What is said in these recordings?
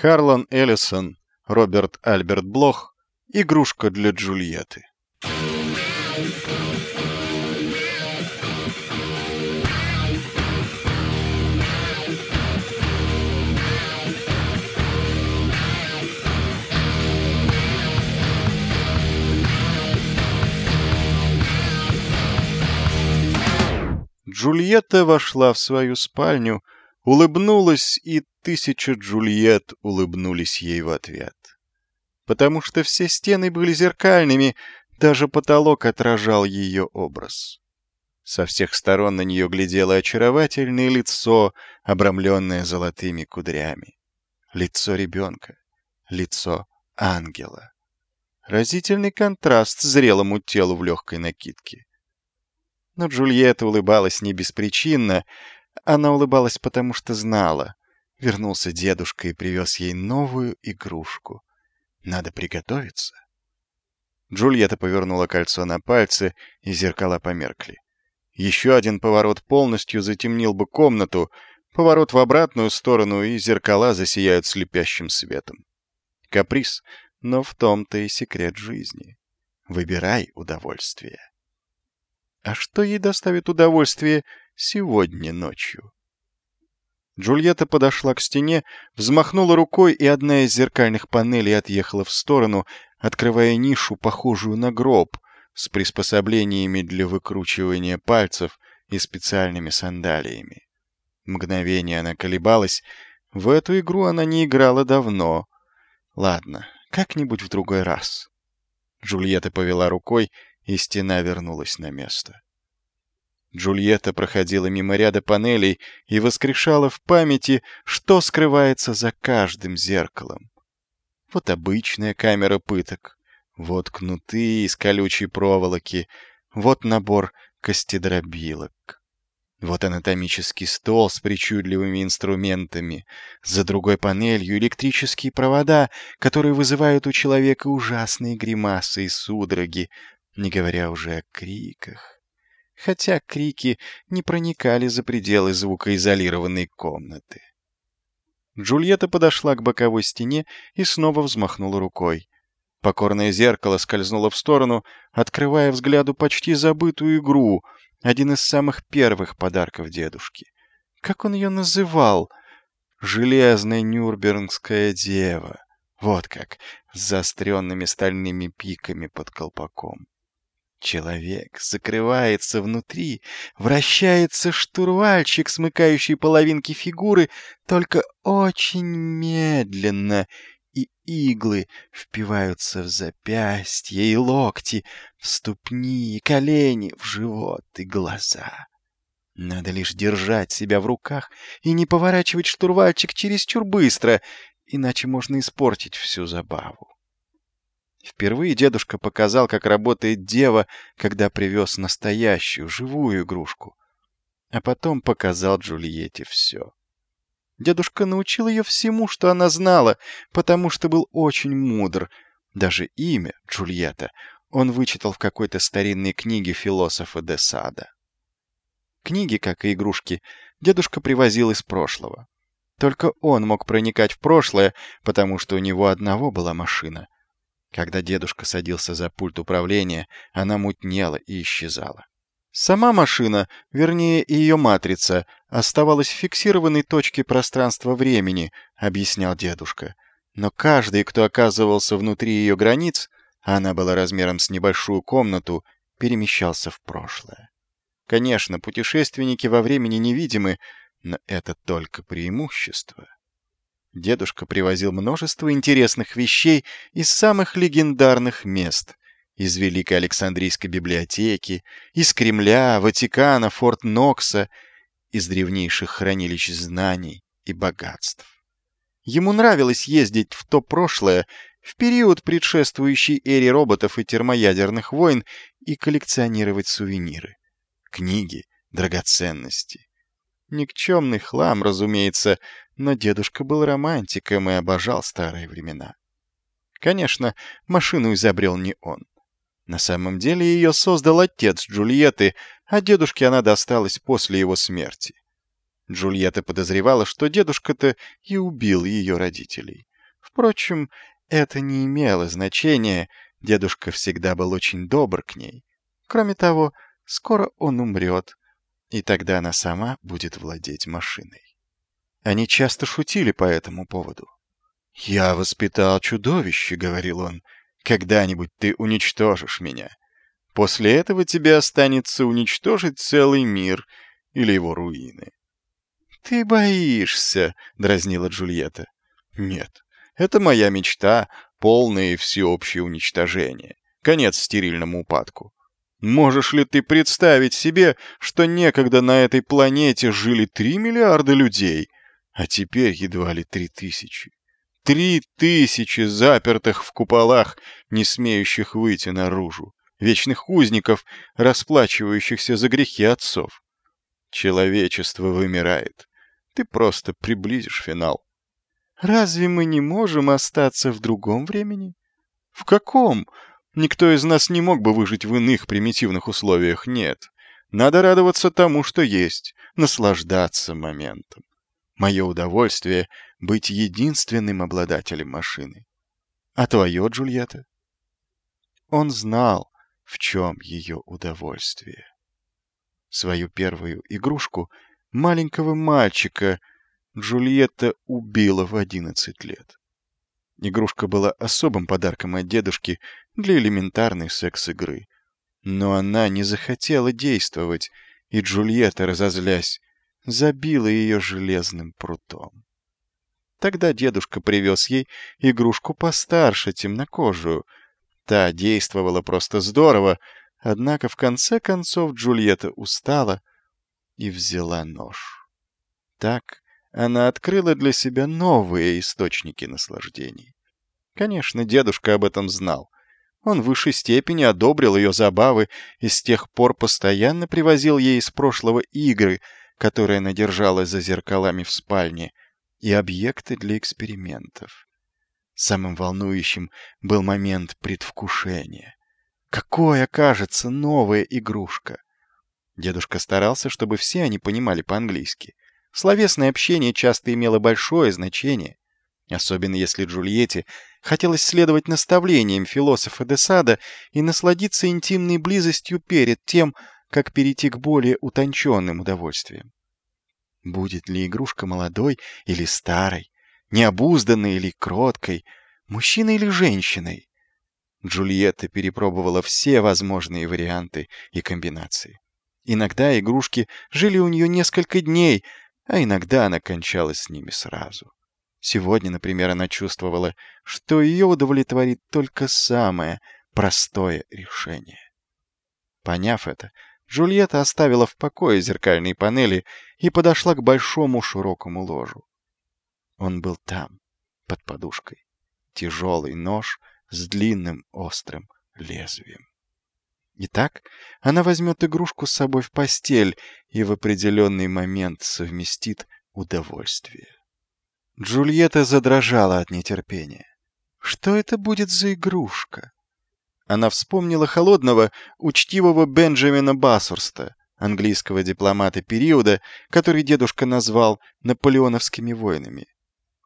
Харлан Эллисон, Роберт Альберт Блох, игрушка для Джульетты. Джульетта вошла в свою спальню, улыбнулась, и тысяча Джульет улыбнулись ей в ответ. Потому что все стены были зеркальными, даже потолок отражал ее образ. Со всех сторон на нее глядело очаровательное лицо, обрамленное золотыми кудрями. Лицо ребенка, лицо ангела. Разительный контраст зрелому телу в легкой накидке. Но Джульетта улыбалась не беспричинно. Она улыбалась потому, что знала. Вернулся дедушка и привез ей новую игрушку. Надо приготовиться. Джульетта повернула кольцо на пальце, и зеркала померкли. Еще один поворот полностью затемнил бы комнату, поворот в обратную сторону, и зеркала засияют слепящим светом. Каприз, но в том-то и секрет жизни. Выбирай удовольствие. А что ей доставит удовольствие сегодня ночью? Джульетта подошла к стене, взмахнула рукой, и одна из зеркальных панелей отъехала в сторону, открывая нишу, похожую на гроб, с приспособлениями для выкручивания пальцев и специальными сандалиями. Мгновение она колебалась. В эту игру она не играла давно. Ладно, как-нибудь в другой раз. Джульетта повела рукой, и стена вернулась на место. Джульетта проходила мимо ряда панелей и воскрешала в памяти, что скрывается за каждым зеркалом. Вот обычная камера пыток, вот кнуты из колючей проволоки, вот набор костедробилок. Вот анатомический стол с причудливыми инструментами. За другой панелью электрические провода, которые вызывают у человека ужасные гримасы и судороги, не говоря уже о криках. Хотя крики не проникали за пределы звукоизолированной комнаты. Джульетта подошла к боковой стене и снова взмахнула рукой. Покорное зеркало скользнуло в сторону, открывая взгляду почти забытую игру, один из самых первых подарков дедушки. Как он ее называл? «Железная нюрнбергская дева». Вот как, с заостренными стальными пиками под колпаком. Человек закрывается внутри, вращается штурвальчик, смыкающий половинки фигуры, только очень медленно, и иглы впиваются в запястья и локти, в ступни и колени, в живот и глаза. Надо лишь держать себя в руках и не поворачивать штурвальчик чересчур быстро, иначе можно испортить всю забаву. Впервые дедушка показал, как работает дева, когда привез настоящую, живую игрушку. А потом показал Джульетте все. Дедушка научил ее всему, что она знала, потому что был очень мудр. Даже имя, Джульетта, он вычитал в какой-то старинной книге философа де Сада. Книги, как и игрушки, дедушка привозил из прошлого. Только он мог проникать в прошлое, потому что у него одного была машина — когда дедушка садился за пульт управления, она мутнела и исчезала. Сама машина, вернее ее матрица, оставалась в фиксированной точке пространства-времени, объяснял дедушка. Но каждый, кто оказывался внутри ее границ, а она была размером с небольшую комнату, перемещался в прошлое. Конечно, путешественники во времени невидимы, но это только преимущество. Дедушка привозил множество интересных вещей из самых легендарных мест. Из Великой Александрийской библиотеки, из Кремля, Ватикана, Форт Нокса, из древнейших хранилищ знаний и богатств. Ему нравилось ездить в то прошлое, в период, предшествующий эре роботов и термоядерных войн, и коллекционировать сувениры, книги, драгоценности. Никчемный хлам, разумеется, но дедушка был романтиком и обожал старые времена. Конечно, машину изобрел не он. На самом деле ее создал отец Джульетты, а дедушке она досталась после его смерти. Джульетта подозревала, что дедушка-то и убил ее родителей. Впрочем, это не имело значения, дедушка всегда был очень добр к ней. Кроме того, скоро он умрет, и тогда она сама будет владеть машиной. Они часто шутили по этому поводу. «Я воспитал чудовище», — говорил он. «Когда-нибудь ты уничтожишь меня. После этого тебе останется уничтожить целый мир или его руины». «Ты боишься», — дразнила Джульетта. «Нет, это моя мечта, полное и всеобщее уничтожение. Конец стерильному упадку. Можешь ли ты представить себе, что некогда на этой планете жили три миллиарда людей, а теперь едва ли три тысячи? Три тысячи запертых в куполах, не смеющих выйти наружу, вечных узников, расплачивающихся за грехи отцов. Человечество вымирает. Ты просто приблизишь финал. Разве мы не можем остаться в другом времени? В каком? Никто из нас не мог бы выжить в иных примитивных условиях, нет. Надо радоваться тому, что есть, наслаждаться моментом. Мое удовольствие — быть единственным обладателем машины. А твое, Джульетта? Он знал, в чем ее удовольствие. Свою первую игрушку, маленького мальчика, Джульетта убила в одиннадцать лет. Игрушка была особым подарком от дедушки для элементарной секс-игры. Но она не захотела действовать, и Джульетта, разозлясь, забила ее железным прутом. Тогда дедушка привез ей игрушку постарше, темнокожую. Та действовала просто здорово, однако в конце концов Джульетта устала и взяла нож. Так она открыла для себя новые источники наслаждений. Конечно, дедушка об этом знал. Он в высшей степени одобрил ее забавы и с тех пор постоянно привозил ей из прошлого игры, которые она держала за зеркалами в спальне, и объекты для экспериментов. Самым волнующим был момент предвкушения. Какой окажется новая игрушка? Дедушка старался, чтобы все они понимали по-английски. Словесное общение часто имело большое значение, особенно если Джульетте хотелось следовать наставлениям философа Десада и насладиться интимной близостью перед тем, как перейти к более утонченным удовольствиям. Будет ли игрушка молодой или старой, необузданной или кроткой, мужчиной или женщиной? Джульетта перепробовала все возможные варианты и комбинации. Иногда игрушки жили у нее несколько дней, а иногда она кончалась с ними сразу. Сегодня, например, она чувствовала, что ее удовлетворит только самое простое решение. Поняв это, Джульетта оставила в покое зеркальные панели и подошла к большому широкому ложу. Он был там, под подушкой. Тяжелый нож с длинным острым лезвием. Итак, она возьмет игрушку с собой в постель и в определенный момент совместит удовольствие. Джульетта задрожала от нетерпения. Что это будет за игрушка? Она вспомнила холодного, учтивого Бенджамина Бассурста, английского дипломата периода, который дедушка назвал наполеоновскими войнами.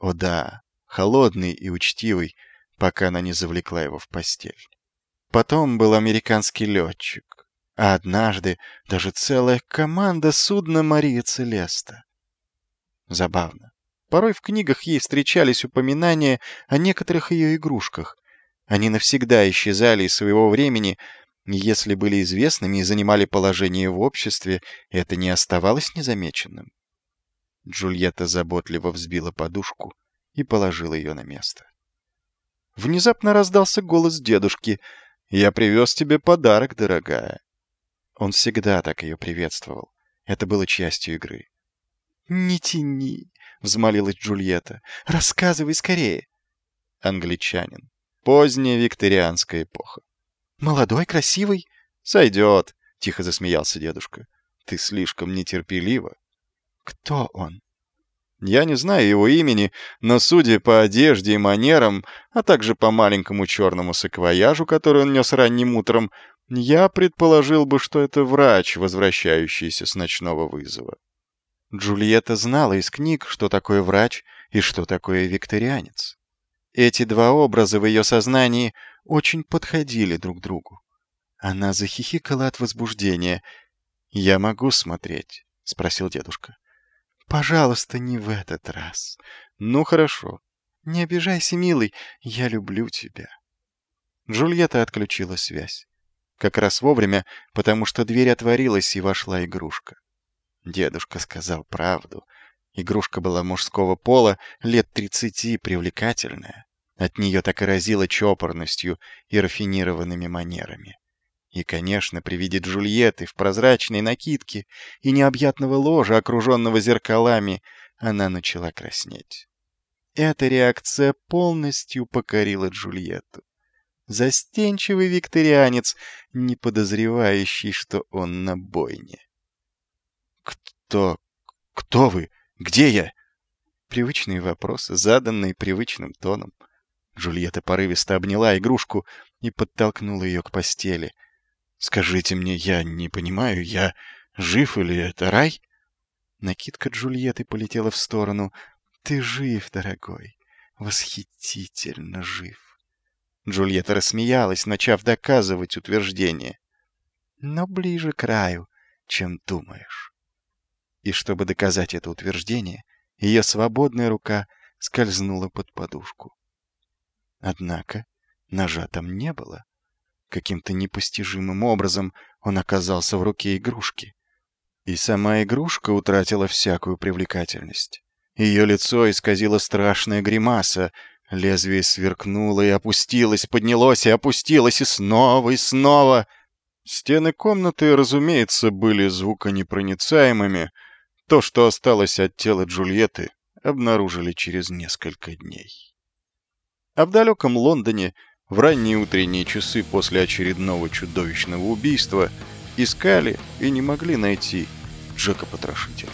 О да, холодный и учтивый, пока она не завлекла его в постель. Потом был американский летчик. А однажды даже целая команда судна Мария Целеста. Забавно. Порой в книгах ей встречались упоминания о некоторых ее игрушках. Они навсегда исчезали из своего времени, если были известными и занимали положение в обществе, это не оставалось незамеченным. Джульетта заботливо взбила подушку и положила ее на место. Внезапно раздался голос дедушки — «Я привез тебе подарок, дорогая». Он всегда так ее приветствовал. Это было частью игры. «Не тяни», — взмолилась Джульетта. «Рассказывай скорее». Англичанин. Поздняя викторианская эпоха. «Молодой, красивый?» «Сойдет», — тихо засмеялся дедушка. «Ты слишком нетерпелива». «Кто он?» Я не знаю его имени, но, судя по одежде и манерам, а также по маленькому черному саквояжу, который он нес ранним утром, я предположил бы, что это врач, возвращающийся с ночного вызова. Джульетта знала из книг, что такое врач и что такое викторианец. Эти два образа в ее сознании очень подходили друг другу. Она захихикала от возбуждения. «Я могу смотреть?» — спросил дедушка. «Пожалуйста, не в этот раз». «Ну, хорошо. Не обижайся, милый, я люблю тебя». Джульетта отключила связь. Как раз вовремя, потому что дверь отворилась и вошла игрушка. Дедушка сказал правду. Игрушка была мужского пола, лет тридцати, привлекательная. От нее так и разило чопорностью и рафинированными манерами. И, конечно, при виде Джульетты в прозрачной накидке и необъятного ложа, окруженного зеркалами, она начала краснеть. Эта реакция полностью покорила Джульетту. Застенчивый викторианец, не подозревающий, что он на бойне. «Кто... кто вы? Где я?» Привычные вопросы, заданные привычным тоном. Джульетта порывисто обняла игрушку и подтолкнула ее к постели. «Скажите мне, я не понимаю, я жив или это рай?» Накидка Джульетты полетела в сторону. «Ты жив, дорогой, восхитительно жив». Джульетта рассмеялась, начав доказывать утверждение. «Но ближе к раю, чем думаешь». И чтобы доказать это утверждение, ее свободная рука скользнула под подушку. Однако ножа там не было. Каким-то непостижимым образом он оказался в руке игрушки. И сама игрушка утратила всякую привлекательность. Ее лицо исказило страшная гримаса, лезвие сверкнуло и опустилось, поднялось и опустилось, и снова, и снова. Стены комнаты, разумеется, были звуконепроницаемыми. То, что осталось от тела Джульетты, обнаружили через несколько дней. А в далеком Лондоне в ранние утренние часы после очередного чудовищного убийства искали и не могли найти Джека Потрошителя.